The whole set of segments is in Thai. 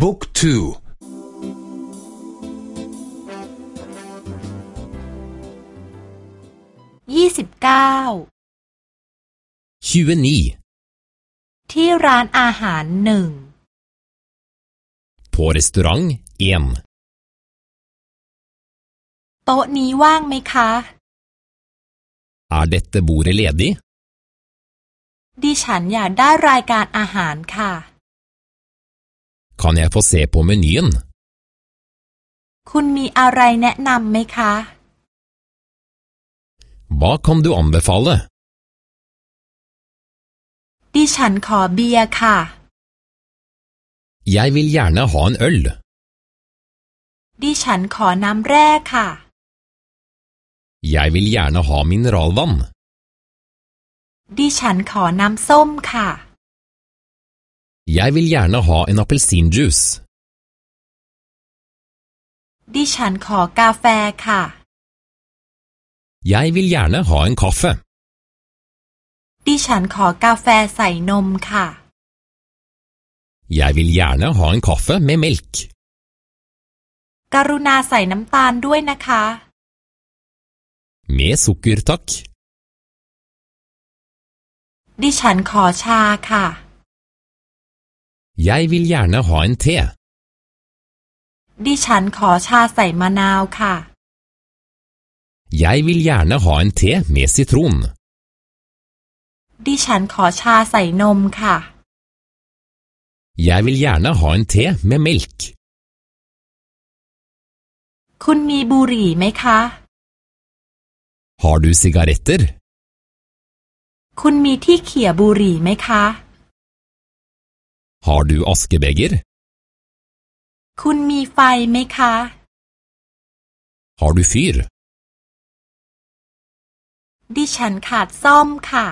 บุ๊กทูยี่สิบเก้าฮิวนีที่ร้านอาหารหนึ่งร์ r e สตูรังเอ็มโต๊ะนี้ว่างไหมคะอาเดตเตบูเรเลดีดิฉันอยากได้รายการ อาหารค่ะ Kan jeg få se på menyen? คุณมีอะไรแนะนำไหมคะ Hva kan du anbefale? ดิฉันขอเบียร์ค่ะ Jeg vil gjerne ha en øl. ดิฉันขอน้ำแร่ค่ะ Jeg vil gjerne ha mineralvann. ดิฉันขอน้ำส้มค่ะ Jeg vil gjerne ha en appelsinjuice. ดิฉันขอกาแฟค่ะ Jeg vil gjerne ha en kaffe. ดิฉันขอกาแฟใส่นมค่ะ Jeg vil gjerne ha en kaffe med melk. กรุณาใส่น้ำตาลด้วยนะคะ Med sukker takk. ดิฉันขอชาค่ะฉันขอชาใส่มะนาวค่ะดิฉันขอชาใส่มะนาวค่ะฉันขอชาใส่มนาวค่ะดิฉันขอชาใสมะนาวค่ะดิฉันขอชาใส่นมค่ะฉันขอชาใสมะนาวค่ะดิฉันขอชาใส่มะนาวค่ะดิฉันขอชาใส่มะนาวค่ะคุณมีที่เขี่ยบุหรี่ไหมคะ Har du askebeger? คุณมีไฟไหมคะ Har du fyr? ดิฉันขาดซ่อมค่ะ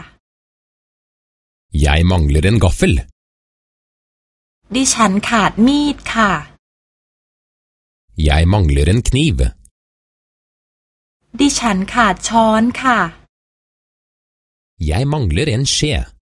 Jeg mangler en gaffel. ดิฉันขาดมีดค่ะ Jeg mangler en kniv. ดิฉันขาดช้อนค่ะ Jeg mangler en skje.